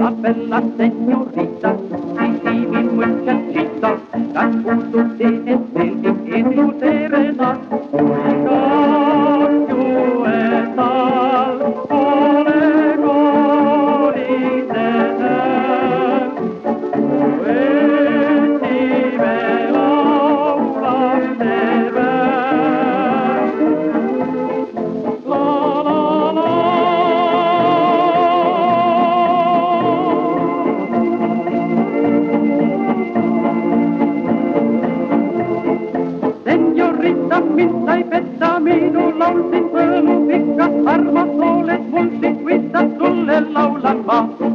la señorita, sí, mi muchachita, tan justo tiene el que tammin sai pettä, minulla on sit hölmu pikkas harma, olet mun sit vittas, sulle laulan vaan.